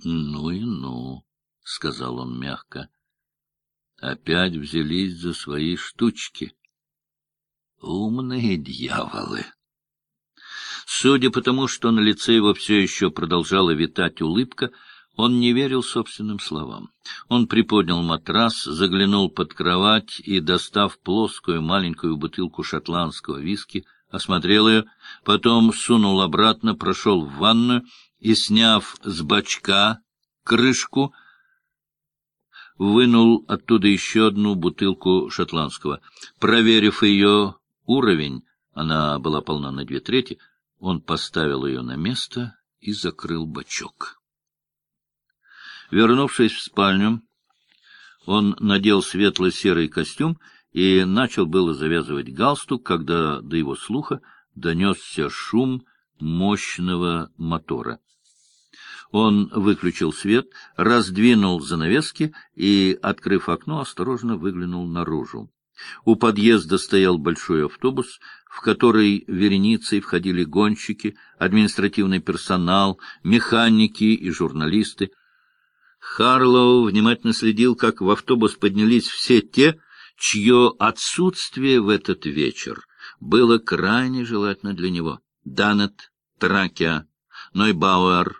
— Ну и ну, — сказал он мягко. — Опять взялись за свои штучки. Умные дьяволы! Судя по тому, что на лице его все еще продолжала витать улыбка, он не верил собственным словам. Он приподнял матрас, заглянул под кровать и, достав плоскую маленькую бутылку шотландского виски, осмотрел ее, потом сунул обратно, прошел в ванную и, сняв с бачка крышку, вынул оттуда еще одну бутылку шотландского. Проверив ее уровень, она была полна на две трети, он поставил ее на место и закрыл бачок. Вернувшись в спальню, он надел светло-серый костюм и начал было завязывать галстук, когда до его слуха донесся шум мощного мотора. Он выключил свет, раздвинул занавески и, открыв окно, осторожно выглянул наружу. У подъезда стоял большой автобус, в который вереницей входили гонщики, административный персонал, механики и журналисты. Харлоу внимательно следил, как в автобус поднялись все те, чье отсутствие в этот вечер было крайне желательно для него. Данет, Тракия, Нойбауэр,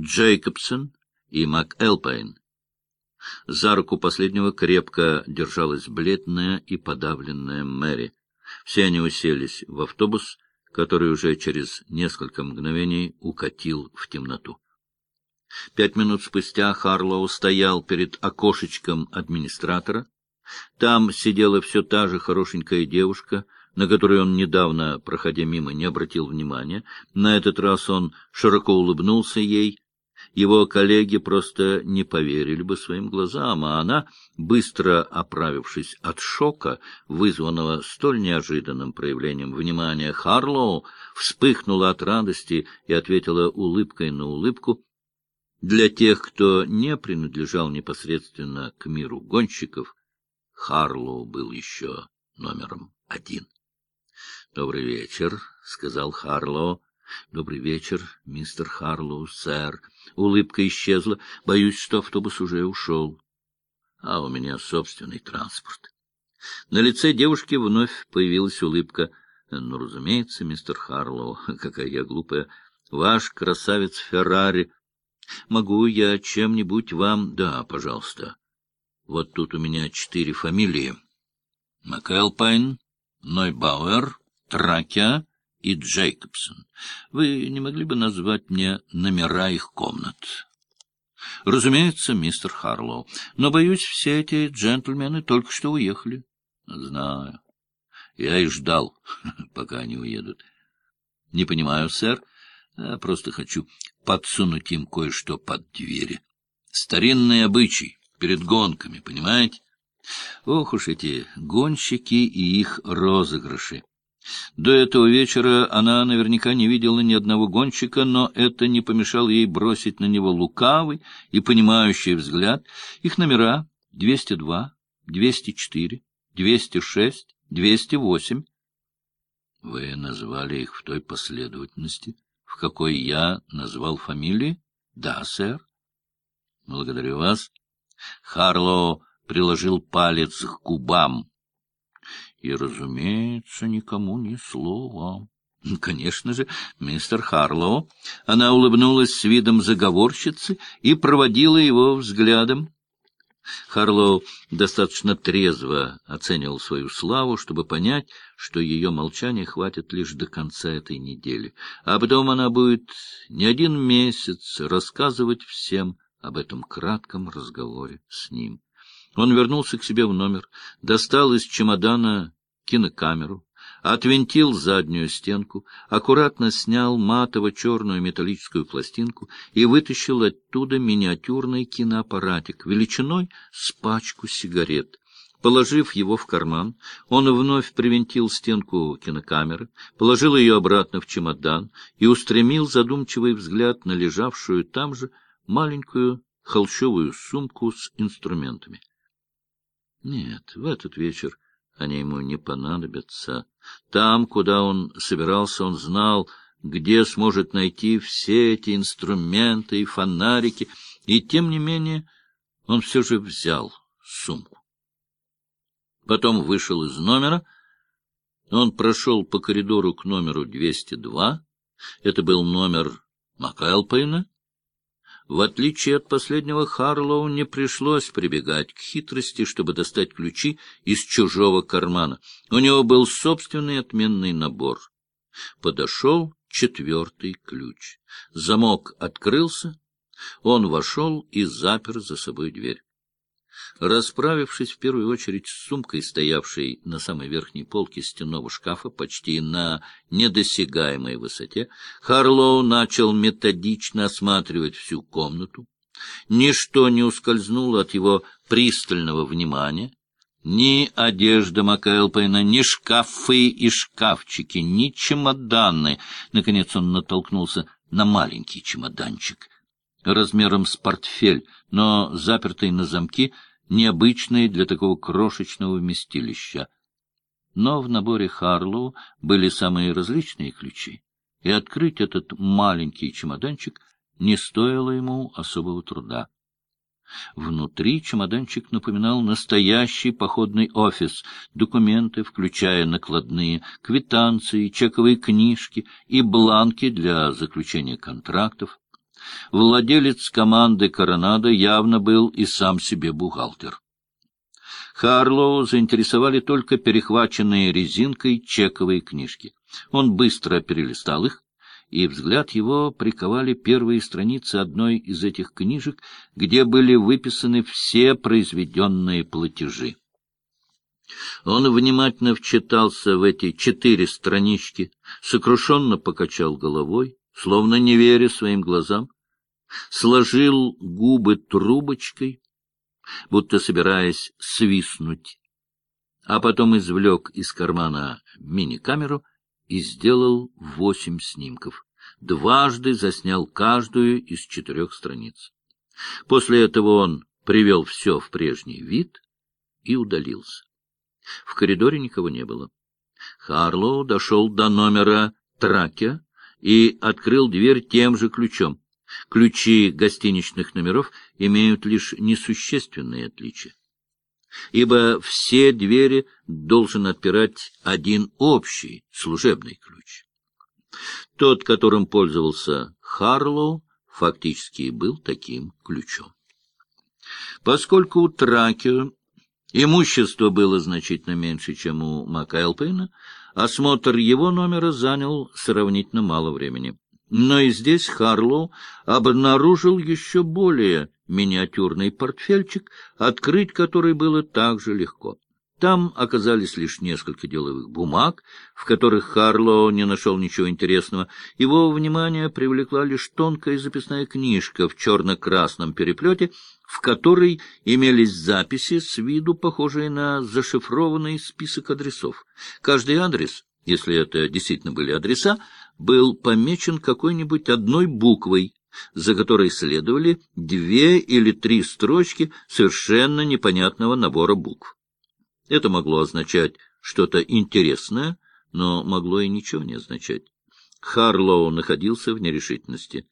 Джейкобсон и МакЭлпайн. За руку последнего крепко держалась бледная и подавленная Мэри. Все они уселись в автобус, который уже через несколько мгновений укатил в темноту. Пять минут спустя Харлоу стоял перед окошечком администратора. Там сидела все та же хорошенькая девушка, на которую он недавно, проходя мимо, не обратил внимания. На этот раз он широко улыбнулся ей. Его коллеги просто не поверили бы своим глазам, а она, быстро оправившись от шока, вызванного столь неожиданным проявлением внимания Харлоу, вспыхнула от радости и ответила улыбкой на улыбку, для тех, кто не принадлежал непосредственно к миру гонщиков, Харлоу был еще номером один. — Добрый вечер, — сказал Харлоу. — Добрый вечер, мистер Харлоу, сэр. Улыбка исчезла. Боюсь, что автобус уже ушел. А у меня собственный транспорт. На лице девушки вновь появилась улыбка. — Ну, разумеется, мистер Харлоу, какая я глупая. Ваш красавец Феррари Могу я чем-нибудь вам... Да, пожалуйста. Вот тут у меня четыре фамилии. Макэлпайн, Нойбауэр, Тракя и Джейкобсон. Вы не могли бы назвать мне номера их комнат? Разумеется, мистер Харлоу. Но, боюсь, все эти джентльмены только что уехали. Знаю. Я и ждал, пока они уедут. Не понимаю, сэр. Я просто хочу подсунуть им кое-что под двери. Старинный обычай перед гонками, понимаете? Ох уж эти гонщики и их розыгрыши. До этого вечера она наверняка не видела ни одного гонщика, но это не помешало ей бросить на него лукавый и понимающий взгляд. Их номера 202, 204, 206, 208. Вы назвали их в той последовательности, в какой я назвал фамилии? — Да, сэр. — Благодарю вас. Харлоу приложил палец к губам. И, разумеется, никому ни слова. — Конечно же, мистер Харлоу. Она улыбнулась с видом заговорщицы и проводила его взглядом. Харлоу достаточно трезво оценивал свою славу, чтобы понять, что ее молчание хватит лишь до конца этой недели, а потом она будет не один месяц рассказывать всем об этом кратком разговоре с ним. Он вернулся к себе в номер, достал из чемодана кинокамеру, отвинтил заднюю стенку, аккуратно снял матово-черную металлическую пластинку и вытащил оттуда миниатюрный киноаппаратик величиной с пачку сигарет. Положив его в карман, он вновь привинтил стенку кинокамеры, положил ее обратно в чемодан и устремил задумчивый взгляд на лежавшую там же маленькую холщовую сумку с инструментами. Нет, в этот вечер они ему не понадобятся. Там, куда он собирался, он знал, где сможет найти все эти инструменты и фонарики, И тем не менее он все же взял сумку. Потом вышел из номера. Он прошел по коридору к номеру 202. Это был номер Макайлпейна. В отличие от последнего, Харлоу не пришлось прибегать к хитрости, чтобы достать ключи из чужого кармана. У него был собственный отменный набор. Подошел четвертый ключ. Замок открылся, он вошел и запер за собой дверь. Расправившись в первую очередь с сумкой, стоявшей на самой верхней полке стенного шкафа, почти на недосягаемой высоте, Харлоу начал методично осматривать всю комнату. Ничто не ускользнуло от его пристального внимания. Ни одежда Макэлпейна, ни шкафы и шкафчики, ни чемоданы. Наконец он натолкнулся на маленький чемоданчик размером с портфель, но запертый на замки, необычный для такого крошечного вместилища. Но в наборе Харлоу были самые различные ключи, и открыть этот маленький чемоданчик не стоило ему особого труда. Внутри чемоданчик напоминал настоящий походный офис, документы, включая накладные, квитанции, чековые книжки и бланки для заключения контрактов. Владелец команды «Коронадо» явно был и сам себе бухгалтер. Харлоу заинтересовали только перехваченные резинкой чековые книжки. Он быстро перелистал их, и взгляд его приковали первые страницы одной из этих книжек, где были выписаны все произведенные платежи. Он внимательно вчитался в эти четыре странички, сокрушенно покачал головой, словно не веря своим глазам, сложил губы трубочкой, будто собираясь свистнуть, а потом извлек из кармана мини-камеру и сделал восемь снимков. Дважды заснял каждую из четырех страниц. После этого он привел все в прежний вид и удалился. В коридоре никого не было. Харлоу дошел до номера Траке и открыл дверь тем же ключом. Ключи гостиничных номеров имеют лишь несущественные отличия, ибо все двери должен отпирать один общий служебный ключ. Тот, которым пользовался Харлоу, фактически был таким ключом. Поскольку у Тракио имущество было значительно меньше, чем у Макайлпейна, осмотр его номера занял сравнительно мало времени. Но и здесь Харлоу обнаружил еще более миниатюрный портфельчик, открыть который было так же легко. Там оказались лишь несколько деловых бумаг, в которых Харлоу не нашел ничего интересного. Его внимание привлекла лишь тонкая записная книжка в черно-красном переплете, в которой имелись записи с виду похожие на зашифрованный список адресов. Каждый адрес, если это действительно были адреса, был помечен какой-нибудь одной буквой, за которой следовали две или три строчки совершенно непонятного набора букв. Это могло означать что-то интересное, но могло и ничего не означать. Харлоу находился в нерешительности.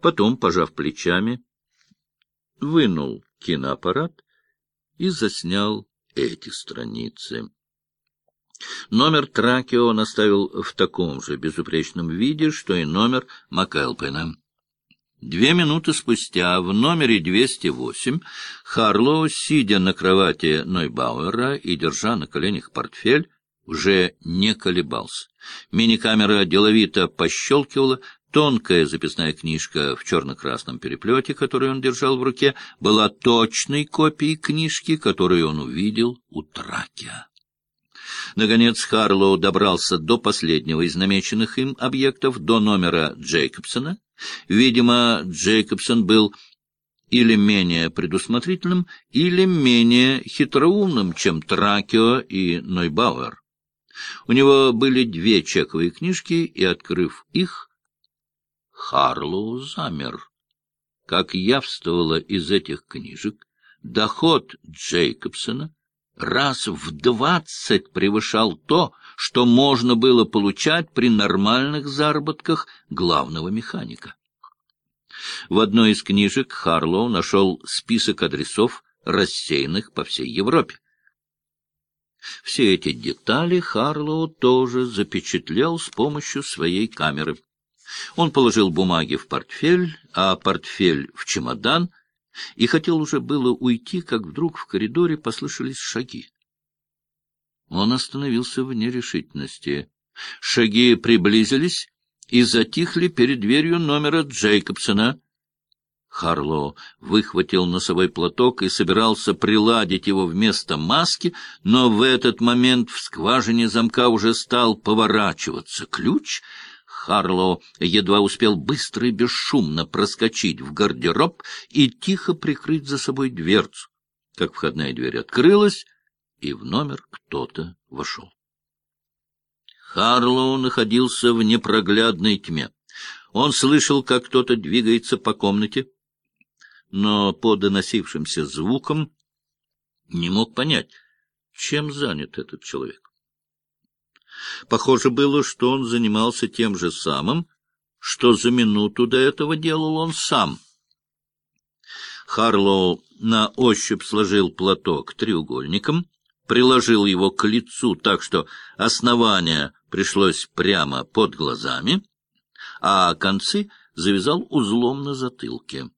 Потом, пожав плечами, вынул киноаппарат и заснял эти страницы. Номер Тракио он оставил в таком же безупречном виде, что и номер Макэлпена. Две минуты спустя в номере 208 Харлоу, сидя на кровати Нойбауэра и держа на коленях портфель, уже не колебался. Мини-камера деловито пощелкивала, тонкая записная книжка в черно-красном переплете, которую он держал в руке, была точной копией книжки, которую он увидел у Тракия. Наконец Харлоу добрался до последнего из намеченных им объектов, до номера Джейкобсона. Видимо, Джейкобсон был или менее предусмотрительным, или менее хитроумным, чем Тракио и Нойбауэр. У него были две чековые книжки, и, открыв их, Харлоу замер. Как явствовало из этих книжек, доход Джейкобсона раз в двадцать превышал то, что можно было получать при нормальных заработках главного механика. В одной из книжек Харлоу нашел список адресов, рассеянных по всей Европе. Все эти детали Харлоу тоже запечатлел с помощью своей камеры. Он положил бумаги в портфель, а портфель в чемодан, и хотел уже было уйти, как вдруг в коридоре послышались шаги. Он остановился в нерешительности. Шаги приблизились и затихли перед дверью номера Джейкобсона. Харлоу выхватил носовой платок и собирался приладить его вместо маски, но в этот момент в скважине замка уже стал поворачиваться ключ. Харлоу едва успел быстро и бесшумно проскочить в гардероб и тихо прикрыть за собой дверцу, как входная дверь открылась, и в номер кто-то вошел. Харлоу находился в непроглядной тьме. Он слышал, как кто-то двигается по комнате, но по доносившимся звукам не мог понять, чем занят этот человек. Похоже было, что он занимался тем же самым, что за минуту до этого делал он сам. Харлоу на ощупь сложил платок треугольником, приложил его к лицу так, что основание пришлось прямо под глазами, а концы завязал узлом на затылке.